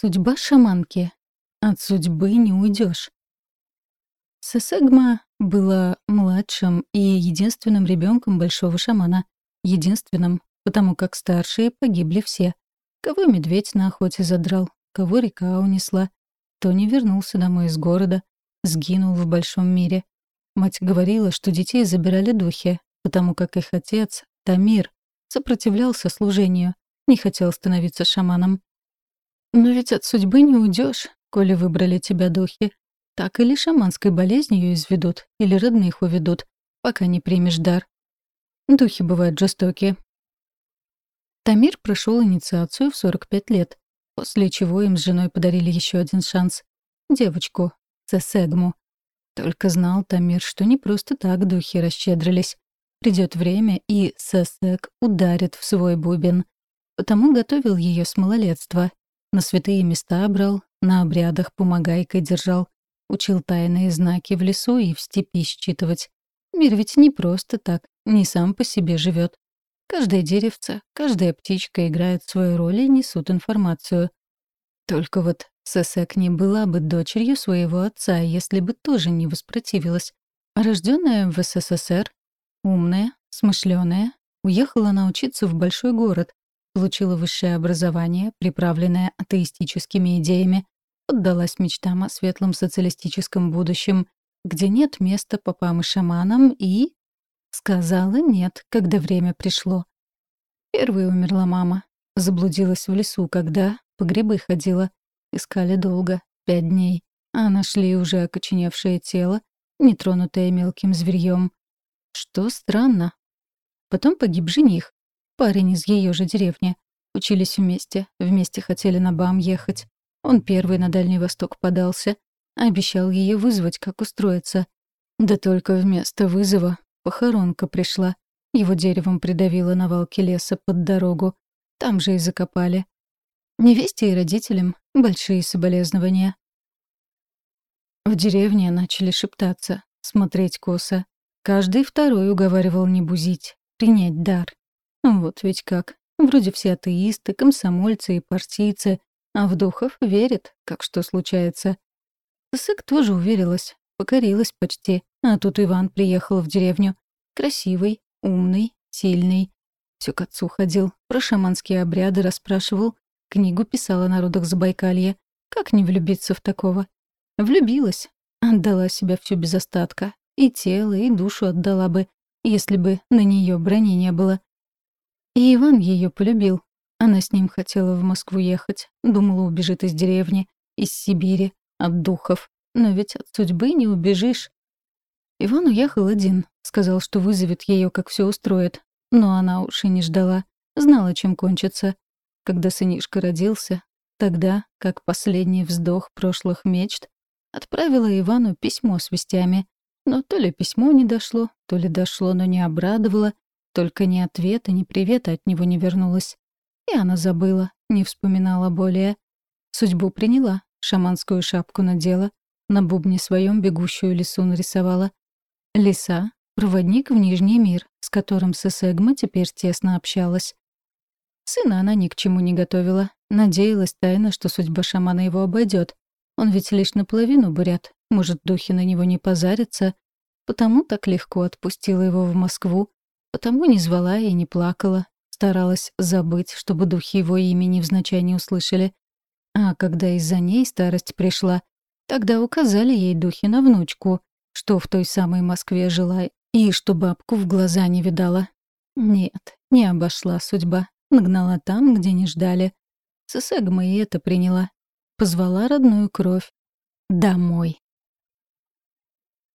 Судьба шаманки. От судьбы не уйдешь. Сесегма была младшим и единственным ребенком большого шамана. Единственным, потому как старшие погибли все. Кого медведь на охоте задрал, кого река унесла. Кто не вернулся домой из города, сгинул в большом мире. Мать говорила, что детей забирали духи, потому как их отец, Тамир, сопротивлялся служению, не хотел становиться шаманом. Но ведь от судьбы не уйдешь, коли выбрали тебя духи. Так или шаманской болезнью изведут, или родных уведут, пока не примешь дар. Духи бывают жестокие. Тамир прошел инициацию в 45 лет, после чего им с женой подарили еще один шанс. Девочку, Цесегму. Только знал Тамир, что не просто так духи расщедрились. Придет время, и Сесег ударит в свой бубен. Потому готовил ее с малолетства, на святые места брал, на обрядах помогайкой держал. Учил тайные знаки в лесу и в степи считывать. Мир ведь не просто так, не сам по себе живет. Каждое деревце, каждая птичка играет свою роль и несут информацию. Только вот Сесек не была бы дочерью своего отца, если бы тоже не воспротивилась. Рожденная в СССР, умная, смышленая, уехала она учиться в большой город, получила высшее образование, приправленное атеистическими идеями, поддалась мечтам о светлом социалистическом будущем, где нет места попам и шаманам, и... Сказала «нет», когда время пришло. Первой умерла мама. Заблудилась в лесу, когда по грибы ходила. Искали долго, пять дней, а нашли уже окоченевшее тело, нетронутое мелким зверьем. Что странно. Потом погиб жених, Парень из ее же деревни. Учились вместе, вместе хотели на БАМ ехать. Он первый на Дальний Восток подался, обещал ее вызвать, как устроиться. Да только вместо вызова похоронка пришла. Его деревом придавило на валке леса под дорогу. Там же и закопали. Невесте и родителям большие соболезнования. В деревне начали шептаться, смотреть косо. Каждый второй уговаривал не бузить, принять дар. Вот ведь как. Вроде все атеисты, комсомольцы и партийцы, а в духов верят, как что случается. Сык тоже уверилась, покорилась почти, а тут Иван приехал в деревню. Красивый, умный, сильный. Все к отцу ходил, про шаманские обряды расспрашивал, книгу писала о народах Забайкалья. Как не влюбиться в такого? Влюбилась, отдала себя всю без остатка. И тело, и душу отдала бы, если бы на нее брони не было. И Иван ее полюбил. Она с ним хотела в Москву ехать, думала, убежит из деревни, из Сибири, от духов. Но ведь от судьбы не убежишь. Иван уехал один, сказал, что вызовет ее, как все устроит. Но она уж и не ждала, знала, чем кончится. Когда сынишка родился, тогда, как последний вздох прошлых мечт, отправила Ивану письмо с вестями. Но то ли письмо не дошло, то ли дошло, но не обрадовало, только ни ответа, ни привета от него не вернулась. И она забыла, не вспоминала более. Судьбу приняла, шаманскую шапку надела, на бубне своем бегущую лису нарисовала. Лиса — проводник в Нижний мир, с которым Сесегма теперь тесно общалась. Сына она ни к чему не готовила. Надеялась тайно, что судьба шамана его обойдет. Он ведь лишь наполовину бурят. Может, духи на него не позарятся. Потому так легко отпустила его в Москву, Потому не звала и не плакала, старалась забыть, чтобы духи его имени невзначай не услышали. А когда из-за ней старость пришла, тогда указали ей духи на внучку, что в той самой Москве жила, и что бабку в глаза не видала. Нет, не обошла судьба, нагнала там, где не ждали. Сесегма и это приняла. Позвала родную кровь. Домой.